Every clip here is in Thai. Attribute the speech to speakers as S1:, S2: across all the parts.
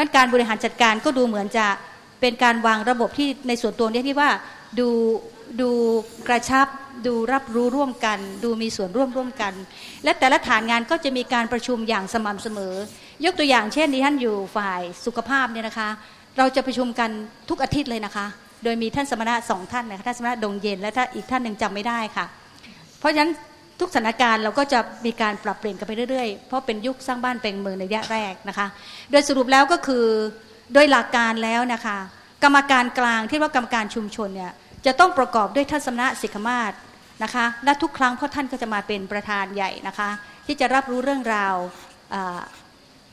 S1: ราะการบริหารจัดการก็ดูเหมือนจะเป็นการวางระบบที่ในส่วนตัวนี้ที่ว่าดูดูกระชับดูรับรู้ร่วมกัน ดูมีส่วนร่วมร่วมกัน และแต่ละฐานงานก็จะมีการประชุมอย่างสม่ำเสมอ ยกตัวอย่างเช่นที่ท่านอยู่ฝ่ายสุขภาพเนี่ยนะคะ เราจะประชุมกันทุกอาทิตย์เลยนะคะ โดยมีท่านสมณะสองท่านนะคะท่านสมณะดงเย็นและถ้านอีกท่านหนึ่งจำไม่ได้ค่ะ เพราะฉะนั้น ทุกสถานการณ์เราก็จะมีการปรับเปลี่ยนกันไปเรื่อยๆ เพราะเป็นยุคสร้างบ้านเป็นเมืองในระยะแรกนะคะ โดยสรุปแล้วก็คือโดยหลักการแล้วนะคะ กรรมการกลางที่ว่ากรรมการชุมชนเนี่ยจะต้องประกอบด้วยท่านสมณะสิกขมาศนะคะและทุกครั้งพ่อท่านก็จะมาเป็นประธานใหญ่นะคะ ที่จะรับรู้เรื่องราว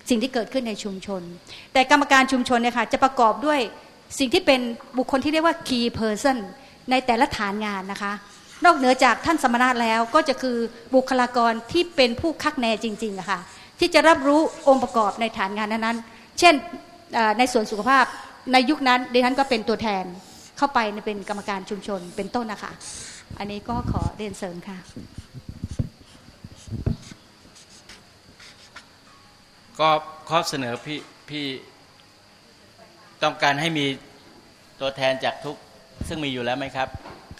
S1: สิ่งที่เกิดขึ้นในชุมชน แต่กรรมการชุมชนเนี่ยค่ะจะประกอบด้วยสิ่งที่เป็นบุคคลที่เรียกว่า key person ในแต่ละฐานงานนะคะ นอกเหนือจากท่านสมณะแล้วก็จะคือบุคลากรที่เป็นผู้คักแนจริงๆอะค่ะที่จะรับรู้องค์ประกอบในฐานงานนั้นๆ เช่นในส่วนสุขภาพในยุคนั้นดิฉันก็เป็นตัวแทนเข้าไปเป็นกรรมการชุมชนเป็นต้นนะคะ อันนี้ก็ขอเรียนเสริมค่ะ
S2: ก็ข้อเสนอพี่พี่ต้องการให้มีตัวแทนจากทุกซึ่งมีอยู่แล้วไหมครับ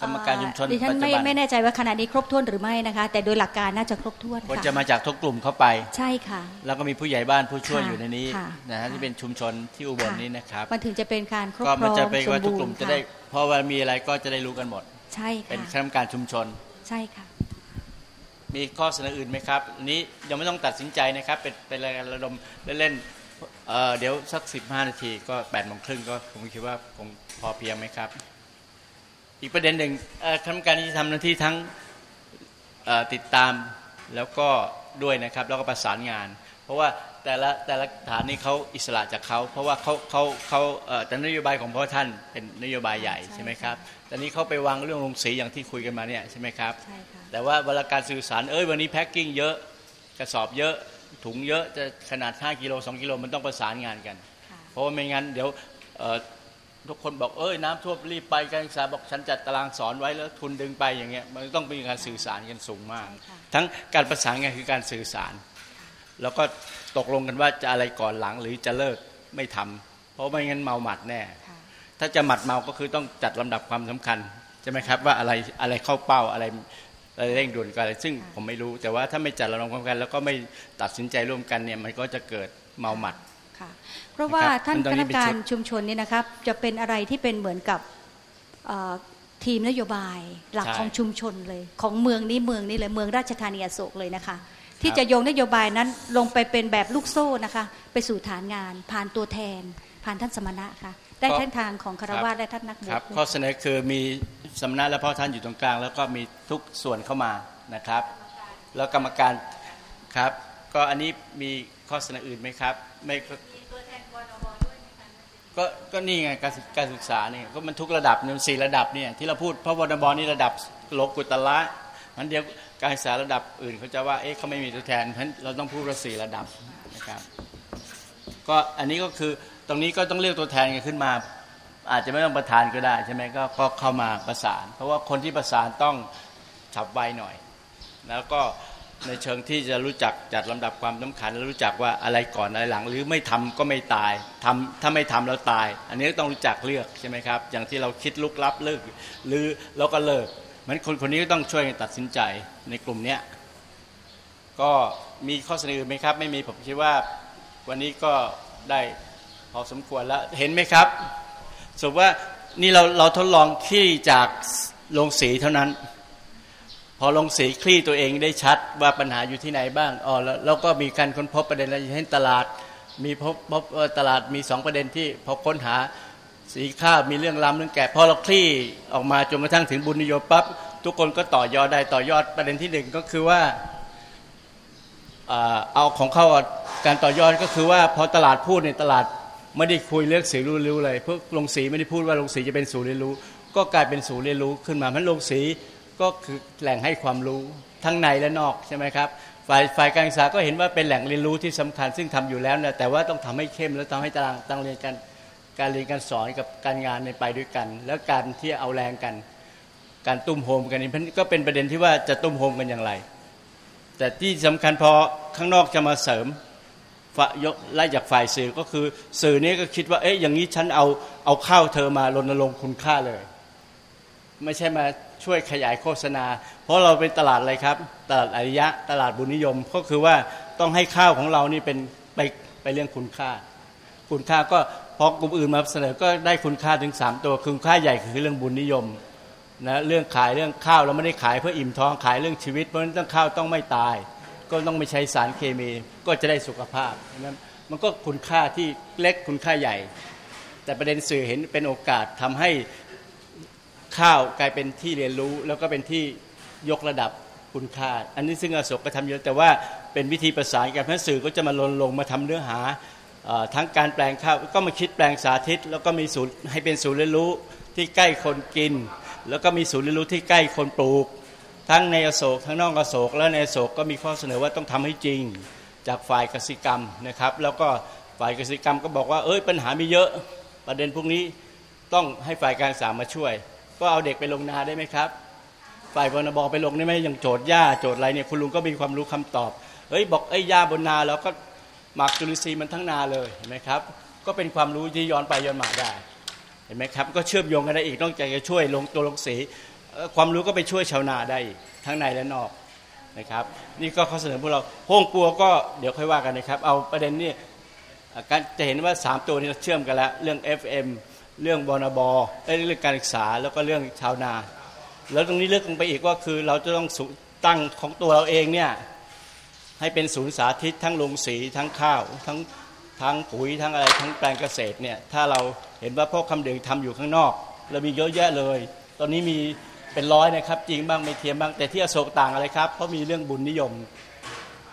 S2: กรรมการชุมชน
S1: ดิฉันไม่ไม่แน่ใจว่าขณะนี้ครบถ้วนหรือไม่นะคะ แต่โดยหลักการน่าจะครบถ้วน
S2: ควรจะมาจากทุกกลุ่มเข้าไป
S1: ใช่ค่ะ
S2: แล้วก็มีผู้ใหญ่บ้านผู้ช่วยอยู่ในนี้นะฮะที่เป็นชุมชนที่อุบลนี้นะครับ
S1: มันถึงจะเป็นการครบ
S2: ก็
S1: มัน
S2: จะเป็นว่าทุกกลุ่มจะได้เพราะว่ามีอะไรก็จะได้รู้กันหมด
S1: ใช่ค่ะ
S2: เป็นคณะกรรมการชุมชน
S1: ใช่ค่ะ
S2: มีข้อเสนออื่นไหมครับนี้ยังไม่ต้องตัดสินใจนะครับ เป็นเป็นรายการระดมเล่นเดี๋ยวสักสิบห้านาทีก็แปดโมงครึ่งก็ผมคิดว่าคงพอเพียงไหมครับ อีกประเด็นหนึ่งคณะกรรมการที่ทำหน้าที่ทั้งติดตามแล้วก็ด้วยนะครับแล้วก็ประสานงาน เพราะว่าแต่ละแต่ละฐานนี้เขาอิสระจากเขาเพราะว่าเขาเขาเขาแต่นโยบายของพ่อท่านเป็นนโยบายใหญ่ใช่ไหมครับแต่นี้เขาไปวางเรื่องลงสีอย่างที่คุยกันมาเนี่ยใช่ไหมครับแต่ว่าเวลาการสื่อสารเอ้ยวันนี้แพ็คกิ้งเยอะกระสอบเยอะถุงเยอะจะขนาด 5กิโล2กิโลมันต้องประสานงานกัน เพราะว่าไม่งั้นเดี๋ยว ทุกคนบอกเอ้ยน้ำท่วมรีบไปการศึกษาบอกฉันจัดตารางสอนไว้แล้วทุนดึงไปอย่างเงี้ยมันต้องมีการสื่อสารกันสูงมาก ทั้งการประสานงานคือการสื่อสาร แล้วก็ตกลงกันว่าจะอะไรก่อนหลังหรือจะเลิกไม่ทำเพราะไม่งั้นเมาหมัดแน่ ถ้าจะหมัดเมาก็คือต้องจัดลำดับความสำคัญใช่ไหมครับว่าอะไรอะไรเข้าเป้าอะไรอะไรเร่งด่วนกันอะไรซึ่งผมไม่รู้ แต่ว่าถ้าไม่จัดลำดับความสำคัญแล้วก็ไม่ตัดสินใจร่วมกันเนี่ยมันก็จะเกิดเมาหมัด
S1: เพราะว่าท่านคณะการชุมชนนี่นะครับ จะเป็นอะไรที่เป็นเหมือนกับทีมนโยบายหลักของชุมชนเลย ของเมืองนี้เมืองนี้เลยเมืองราชธานีอโศกเลยนะคะ ที่จะโยงนโยบายนั้นลงไปเป็นแบบลูกโซ่นะคะ ไปสู่ฐานงาน ผ่านตัวแทน ผ่านท่านสมณะค่ะได้ท่านทางของคารวะและท่านนักบวช
S2: ข้อเสนอคือมีสมณะและพ่อท่านอยู่ตรงกลาง แล้วก็มีทุกส่วนเข้ามานะครับ แล้วกรรมการครับ ก็อันนี้มีข้อเสนออื่นไหมครับ ไม่ก็ก็นี่ไงการการศึกษาเนี่ยก็มันทุกระดับเนี่ยสี่ระดับเนี่ยที่เราพูดพระวรบอลนี่ระดับโลกุตละมันเดียวการศึกษาระดับอื่นเขาจะว่าเอ๊ะเขาไม่มีตัวแทนเพราะเราต้องพูดว่าสี่ระดับนะครับก็อันนี้ก็คือตรงนี้ก็ต้องเรียกตัวแทนกันขึ้นมา อาจจะไม่ต้องประธานก็ได้ใช่ไหมก็ก็เข้ามาประสาน เพราะว่าคนที่ประสานต้องฉับไวหน่อย แล้วก็ ในเชิงที่จะรู้จักจัดลำดับความสำคัญรู้จักว่าอะไรก่อนอะไรหลัง หรือไม่ทำก็ไม่ตายทำถ้าไม่ทำแล้วตาย อันนี้ต้องรู้จักเลือกใช่ไหมครับ อย่างที่เราคิดลุกลับเลิกหรือเราก็เลิกมันคนคนนี้ก็ต้องช่วยตัดสินใจในกลุ่มเนี้ยก็มีข้อเสนอไหมครับ ไม่มีผมคิดว่าวันนี้ก็ได้พอสมควรแล้วเห็นไหมครับสมมติว่านี่เราเราทดลองที่จากลงสีเท่านั้น พอลงสีคลี่ตัวเองได้ชัดว่าปัญหาอยู่ที่ไหนบ้างอ๋อแล้วก็มีการค้นพบประเด็นอะไรเช่นตลาด มีพบพบตลาดมีสองประเด็นที่พอค้นหาสีข้าวมีเรื่องล้ำเรื่องแก่พอเราคลี่ออกมาจนกระทั่งถึงบุญนิยมปั๊บทุกคนก็ต่อยอดได้ต่อยอดประเด็นที่หนึ่งก็คือว่าเอาของเข้าการต่อยอดก็คือว่าพอตลาดพูดในตลาดไม่ได้คุยเรื่องสีรู้รู้เลยเพวกลงสีไม่ได้พูดว่าลงสีจะเป็นสูเรียนรู้ ก็กลายเป็นสูเรียนรู้ขึ้นมาเพราะลงสี ก็คือแหล่งให้ความรู้ทั้งในและนอกใช่ไหมครับฝ่ายฝ่ายการศึกษาก็เห็นว่าเป็นแหล่งเรียนรู้ที่สำคัญ ซึ่งทำอยู่แล้วนะแต่ว่าต้องทำให้เข้มแล้วทำให้ตารางตั้งเรียนกันการเรียนการสอนกับการงานในไปด้วยกัน แล้วการที่เอาแรงกัน การตุ้มโฮมกันนี่ก็เป็นประเด็นที่ว่าจะตุ้มโฮมกันอย่างไร แต่ที่สำคัญพอข้างนอกจะมาเสริมยกไล่จากฝ่ายสื่อก็คือสื่อนี้ก็คิดว่าเอ๊ะอย่างนี้ฉันเอาเอาข้าวเธอมารณรงค์คุณค่าเลย ไม่ใช่มา ช่วยขยายโฆษณา เพราะเราเป็นตลาดอะไรครับ ตลาดอริยะตลาดบุญนิยม ก็คือว่าต้องให้ข้าวของเรานี่เป็นไปไปเรื่องคุณค่า คุณค่าก็พอกลุ่มอื่นมาเสนอก็ได้คุณค่าถึง 3 ตัวคุณค่าใหญ่คือเรื่องบุญนิยมนะเรื่องขายเรื่องข้าวเราไม่ได้ขายเพื่ออิ่มท้องขายเรื่องชีวิต เพราะฉะนั้นต้องข้าวต้องไม่ตาย ก็ต้องไม่ใช้สารเคมีก็จะได้สุขภาพนั้นมันก็คุณค่าที่เล็กคุณค่าใหญ่ แต่ประเด็นสื่อเห็นเป็นโอกาสทำให้ ข้าวกลายเป็นที่เรียนรู้ แล้วก็เป็นที่ยกระดับคุณค่า อันนี้ซึ่งอโศกก็ทำเยอะแต่ว่าเป็นวิธีประสานกันเพราะสื่อก็จะมาลนลงมาทำเนื้อหาทั้งการแปลงข้าวก็มาคิดแปลงสาธิต แล้วก็มีศูนย์ให้เป็นศูนย์เรียนรู้ที่ใกล้คนกิน แล้วก็มีศูนย์เรียนรู้ที่ใกล้คนปลูก ทั้งในอโศกทั้งนอกอโศก แล้วในอโศกก็มีข้อเสนอว่าต้องทำให้จริงจากฝ่ายกสิกรรมนะครับ แล้วก็ฝ่ายกสิกรรมก็บอกว่าเอ้ยปัญหามีเยอะประเด็นพวกนี้ต้องให้ฝ่ายการศึกษามาช่วย ก็เอาเด็กไปลงนาได้ไหมครับ ฝ่ายบนบไปลงได้ไหมอย่างโจทย์หญ้าโจทย์อะไรเนี่ยคุณลุงก็มีความรู้คำตอบเฮ้ยบอกไอ้หญ้าบนนาแล้วก็หมักจุลินทรีย์มันทั้งนาเลยเห็นไหมครับก็เป็นความรู้ที่ย้อนไปย้อนมาได้เห็นไหมครับก็เชื่อมโยงกันได้อีกนอกจากจะช่วยลงตัวลงสีความรู้ก็ไปช่วยชาวนาได้ทั้งในและนอกนะครับ นี่ก็ข้อเสนอพวกเราโฮงปัวก็เดี๋ยวค่อยว่ากันนะครับ เอาประเด็นนี้การจะเห็นว่า 3 ตัวนี้เราเชื่อมกันแล้วเรื่อง FM เรื่องบอนบอเรื่องการศึกษาแล้วก็เรื่องชาวนา แล้วตรงนี้เลือกลงไปอีกว่าคือเราจะต้องตั้งของตัวเราเองเนี่ยให้เป็นศูนย์สาธิตทั้งลงสีทั้งข้าว ทั้งทั้งปุ๋ยทั้งอะไรทั้งแปลงเกษตรเนี่ยถ้าเราเห็นว่าพ่อคำเดืองทำอยู่ข้างนอกเรามีเยอะแยะเลย ตอนนี้มีเป็นร้อยนะครับ จริงบ้างไม่เทียมบ้างแต่ที่อโศกต่างอะไรครับเพราะมีเรื่องบุญนิยม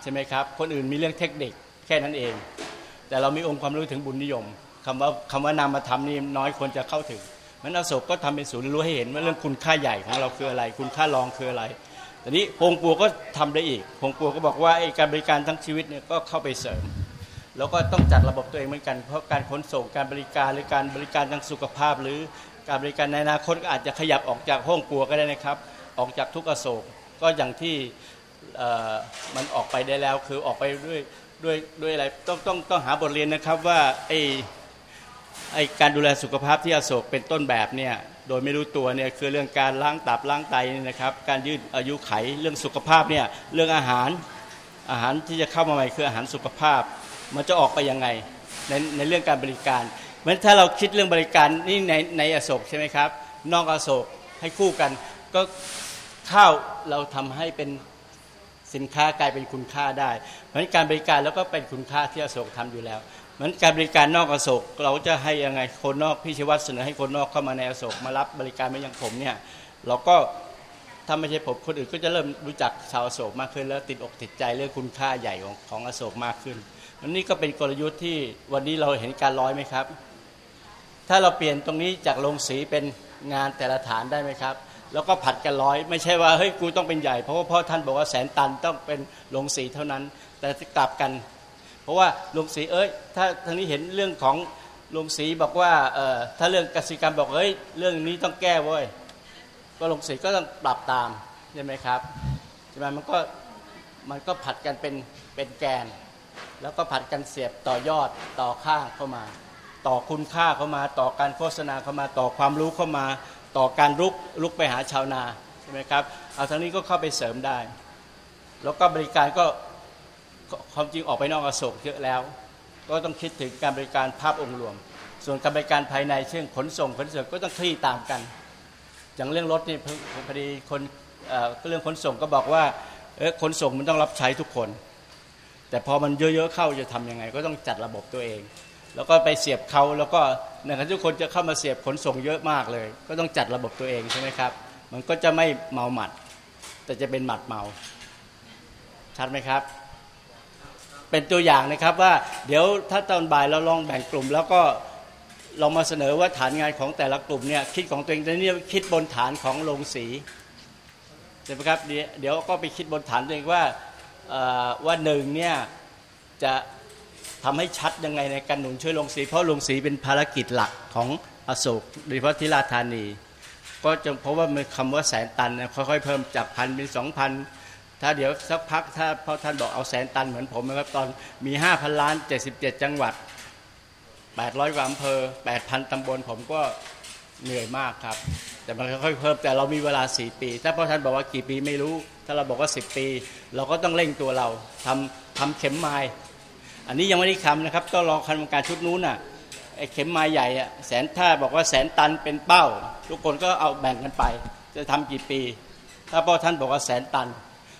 S2: ใช่ไหมครับ คนอื่นมีเรื่องเทคนิคแค่นั้นเอง แต่เรามีองค์ความรู้ถึงบุญนิยม คำว่าคำว่านามธรรมนี่น้อยคนจะเข้าถึงมันอโศกก็ทำเป็นศูนย์รู้ให้เห็นว่าเรื่องคุณค่าใหญ่ของเราคืออะไร คุณค่ารองคืออะไรต่นี้พงปัวก็ทำได้อีกพงปัวก็บอกว่าการบริการทั้งชีวิตเนี่ยก็เข้าไปเสริม แล้วก็ต้องจัดระบบตัวเองเหมือนกัน เพราะการขนส่งการบริการหรือการบริการทางสุขภาพ หรือการบริการในอนาคตก็อาจจะขยับออกจากห้องปัวก็ได้นะครับ ออกจากทุกอโศกก็อย่างที่มันออกไปได้แล้วคือออกไปด้วยด้วยด้วยอะไรต้องต้องต้องหาบทเรียนนะครับว่าไอ ไอการดูแลสุขภาพที่อโศกเป็นต้นแบบเนี่ยโดยไม่รู้ตัวเนี่ยคือเรื่องการล้างตับล้างไตนะครับ การยืดอายุไขเรื่องสุขภาพเนี่ยเรื่องอาหารอาหารที่จะเข้ามาใหม่คืออาหารสุขภาพ มันจะออกไปยังไงในในเรื่องการบริการเพราะถ้าเราคิดเรื่องบริการนี่ในในอโศกใช่ไหมครับ นอกอโศกให้คู่กัน ก็ข้าวเราทำให้เป็นสินค้ากลายเป็นคุณค่าได้ เพราะการบริการแล้วก็เป็นคุณค่าที่อโศกทำอยู่แล้ว มือนการบริการนอกอโศกเราจะให้ยังไงคนนอกพี่ชวัตเสนอให้คนนอกเข้ามาในอโศกมารับบริการไม่อยังผมเนี่ย เราก็ถ้าไม่ใช่ผมคนอื่นก็จะเริ่มรู้จักชาวอโศกมากขึ้น แล้วติดอกติดใจเรื่องคุณค่าใหญ่ของของอโศกมากขึ้นอันนี้ก็เป็นกลยุทธ์ที่วันนี้เราเห็นการร้อยไหมครับ ถ้าเราเปลี่ยนตรงนี้จากลงสีเป็นงานแต่ละฐานได้ไหมครับ แล้วก็ผัดกันร้อย ไม่ใช่ว่าเฮ้ยกูต้องเป็นใหญ่เพราะว่าพ่อท่านบอกว่าแสนตันต้องเป็นลงสีเท่านั้น แต่กลับกัน เพราะว่าลุงศรีเอ้ยถ้าทางนี้เห็นเรื่องของลุงศรีบอกว่าเออถ้าเรื่องกสิกรรมบอกเฮ้ยเรื่องนี้ต้องแก้เว้ยก็ลุงศรีก็ต้องปรับตามใช่ไหมครับใช่ไหมมันก็มันก็ผัดกันเป็นเป็นแกน แล้วก็ผัดกันเสียบต่อยอดต่อข้างเข้ามา ต่อคุณค่าเข้ามา ต่อการโฆษณาเข้ามาต่อความรู้เข้ามา ต่อการลุกลุกไปหาชาวนาใช่ไหมครับเอาทางนี้ก็เข้าไปเสริมได้ แล้วก็บริการก็ ความจริงออกไปนอกอโศกเยอะแล้ว ก็ต้องคิดถึงการบริการภาพองค์รวม ส่วนการบริการภายในเช่นขนส่งขนส่งก็ต้องคลี่ตามกัน อย่างเรื่องรถนี่พอดีคนเรื่องขนส่งก็บอกว่าเออขนส่งมันต้องรับใช้ทุกคน แต่พอมันเยอะๆเข้าจะทํำยังไง ก็ต้องจัดระบบตัวเอง แล้วก็ไปเสียบเขาแล้วก็ในขณะทุกคนจะเข้ามาเสียบขนส่งเยอะมากเลย ก็ต้องจัดระบบตัวเองใช่ไหมครับ มันก็จะไม่เมาหมัด แต่จะเป็นหมัดเมาชัดไหมครับ เป็นตัวอย่างนะครับว่าเดี๋ยวถ้าตอนบ่ายเราลองแบ่งกลุ่ม แล้วก็ลองมาเสนอว่าฐานงานของแต่ละกลุ่มเนี่ยคิดของตัวเองแต่นี่คิดบนฐานของโรงสีใช่ไหมครับเดี๋ยวก็ไปคิดบนฐานตัวเองว่าว่าหนึ่งเนี่ยจะทำให้ชัดยังไงในการหนุนช่วยลงสี เพราะลงสีเป็นภารกิจหลักของอโศกโดยเฉพาะทิราธานี ก็จะเพราะว่ามีคำว่าแสนตันค่อยๆเพิ่มจากพันเป็นสองพัน ถ้าเดี๋ยวสักพักถ้าพอท่านบอกเอาแสนตันเหมือนผมนะครับตอนมีห้าพันล้านเจ็ดสิบเจ็ดจังหวัดแปดร้อยกว่าอำเภอแปดพันตำบลผมก็เหนื่อยมากครับ แต่มันค่อยๆเพิ่มแต่เรามีเวลาสี่ปี ถ้าพอท่านบอกว่ากี่ปีไม่รู้ ถ้าเราบอกว่าสิบปี เราก็ต้องเร่งตัวเราทำทำเข็มไม้อันนี้ยังไม่ได้คำนะครับต้องรอคณะกรรมการชุดนู้นน่ะไอ้เข็มไม้ใหญ่อะแสนถ้าบอกว่าแสนตันเป็นเป้า ทุกคนก็เอาแบ่งกันไป จะทำกี่ปี ถ้าพ่อท่านบอกว่าแสนตัน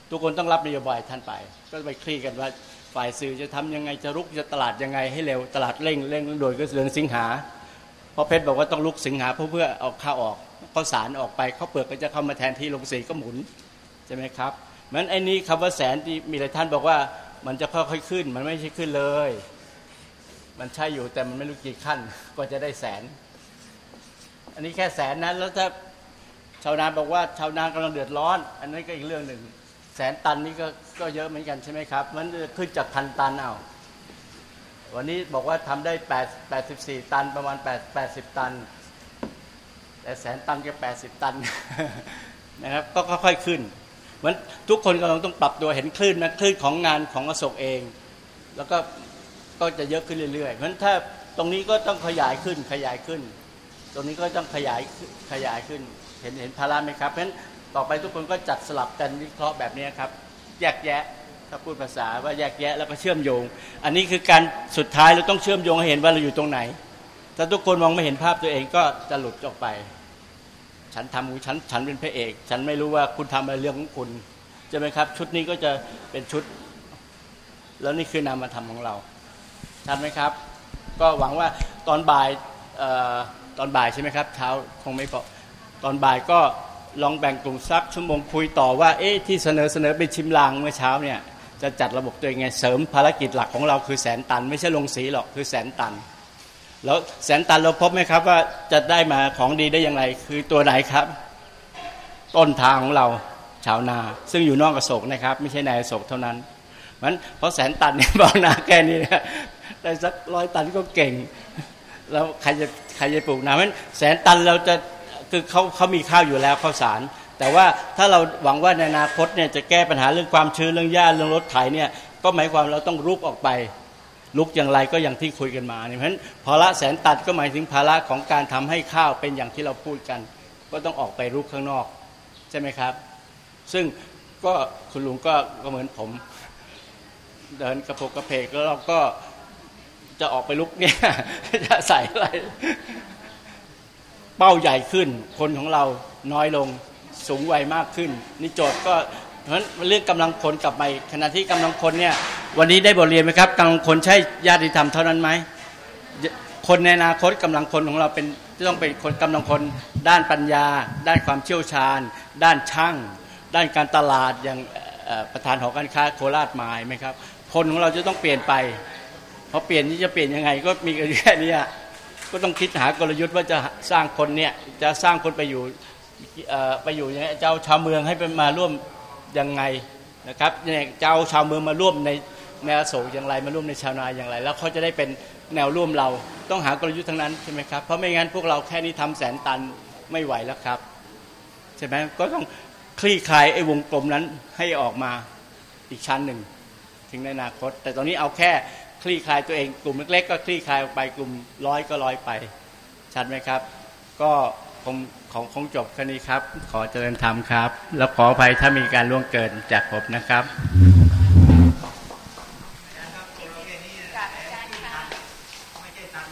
S2: ทุกคนต้องรับนโยบายท่านไป ก็ไปคลี่กันว่าฝ่ายสื่อจะทำยังไงจะรุกจะตลาดยังไงให้เร็วตลาดเร่งเร่งโดยก็เดือนสิงหาพราะเพชรบอกว่าต้องลุกสิงหาเพื่อเพื่อเอาข้าวออกข้าวสารออกไปข้าวเปลือกก็จะเข้ามาแทนที่ลงสีก็หมุนใช่ไหมครับมันไอ้นี้คำว่าแสนที่มีหลายท่านบอกว่ามันจะค่อยๆขึ้น มันไม่ใช่ขึ้นเลย มันใช่อยู่แต่มันไม่รู้กี่ขั้นก็จะได้แสน อันนี้แค่แสนนั้นแล้วถ้าชาวนาบอกว่าชาวนากำลังเดือดร้อน อันนั้นก็อีกเรื่องหนึ่ง แสนตันนี่ก็ก็เยอะเหมือนกันใช่ไหมครับ มันขึ้นจากพันตันเอาวันนี้บอกว่าทำได้แปดตันประมาณแปดตัน แต่แสนตันก็แปดสิบตันนะครับ ก็ค่อยๆขึ้นเหมือนทุกคนกำลังต้องปรับตัวเห็นคลื่นนะคลื่นของงานของอโศกเอง แล้วก็ก็จะเยอะขึ้นเรื่อยๆเพราะฉะนั้นถ้าตรงนี้ก็ต้องขยายขึ้นขยายขึ้น ตรงนี้ก็ต้องขยายขยายขึ้นเห็นเห็นภาระไหมครับเพราะฉะนั้น ต่อไปทุกคนก็จัดสลับกันวิเคราะห์แบบนี้ครับ แยกแยะถ้าพูดภาษาว่าแยกแยะแล้วก็เชื่อมโยง อันนี้คือการสุดท้ายเราต้องเชื่อมโยงให้เห็นว่าเราอยู่ตรงไหน ถ้าทุกคนมองไม่เห็นภาพตัวเองก็จะหลุดออกไป ฉันทำของฉันฉันเป็นพระเอก ฉันไม่รู้ว่าคุณทำอะไรเรื่องของคุณใช่ไหมครับ ชุดนี้ก็จะเป็นชุด แล้วนี่คือนามธรรมของเราชัดไหมครับ ก็หวังว่าตอนบ่ายตอนบ่ายใช่ไหมครับเช้าคงไม่พอตอนบ่ายก็ ลองแบ่งกลุ่มสักชั่วโมงคุยต่อว่าเอ๊ะที่เสนอเสนอไปชิมลางเมื่อเช้าเนี่ยจะจัดระบบตัวยังไงเสริมภารกิจหลักของเราคือแสนตัน ไม่ใช่ลงสีหรอกคือแสนตัน แล้วแสนตันเราพบไหมครับว่าจะได้มาของดีได้อย่างไร คือตัวไหนครับ ต้นทางของเราชาวนา ซึ่งอยู่นอกกระโศกนะครับ ไม่ใช่ในกระโศกเท่านั้นมันเพราะแสนตันเนี่ยบอกนาแค่นี้ได้สักร้อยตันก็เก่ง แล้วใครจะใครจะปลูกนาเพราะแสนตันเราจะ คือเขาเขามีข้าวอยู่แล้วข้าวสาร แต่ว่าถ้าเราหวังว่าในอนาคตเนี่ยจะแก้ปัญหาเรื่องความชื้นเรื่องหญ้าเรื่องรถไถเนี่ยก็หมายความเราต้องรุกออกไปลุกอย่างไรก็อย่างที่คุยกันมาเนี่ยเพราะฉะนั้นภาระแสนตัดก็หมายถึงภาระของการทำให้ข้าวเป็นอย่างที่เราพูดกัน ก็ต้องออกไปรุกข้างนอกใช่ไหมครับ ซึ่งก็คุณลุงก็ก็เหมือนผม เดินกระโปกกระเพกแล้วเราก็จะออกไปลุกเนี่ยจะใส่อะไร เป้าใหญ่ขึ้น คนของเราน้อยลงสูงวัยมากขึ้นนี่โจทย์ก็เพราะฉะนั้นเรื่องกำลังคนกลับไปขณะที่กำลังคนเนี่ยวันนี้ได้บทเรียนไหมครับกำลังคนใช่ญาติธรรมเท่านั้นไหมคนในอนาคตกำลังคนของเราเป็นจะต้องเป็นคนกำลังคนด้านปัญญา ด้านความเชี่ยวชาญ ด้านช่าง ด้านการตลาดอย่างประธานหอการค้าโคราชมาไหมครับ คนของเราจะต้องเปลี่ยนไปพอเปลี่ยนนี่จะเปลี่ยนยังไงก็มีกันแค่นี้ ก็ต้องคิดหากลยุทธ์ว่าจะสร้างคนเนี่ยจะสร้างคนไปอยู่ไปอยู่ยังไงเจ้าชาวเมืองให้เป็นมาร่วมยังไงนะครับเนี่ยเจ้าชาวเมืองมาร่วมในแนวโศกอย่างไรมาร่วมในชาวนาอย่างไร แล้วเขาจะได้เป็นแนวร่วมเราต้องหากลยุทธ์ทั้งนั้นใช่ไหมครับเพราะไม่งั้นพวกเราแค่นี้ทำแสนตันไม่ไหวแล้วครับใช่ไหมก็ต้องคลี่คลายไอ้วงกลมนั้นให้ออกมาอีกชั้นหนึ่งถึงในอนาคต แต่ตอนนี้เอาแค่ คลี่คลายตัวเอง กลุ่มเล็กๆก็คลี่คลายออกไปกลุ่มร้อยก็ร้อยไป ชัดไหมครับ ก็คงของคงจบแค่นี้ครับ ขอเจริญธรรมครับ แล้วขออภัยถ้ามีการล่วงเกินจากผมนะครับ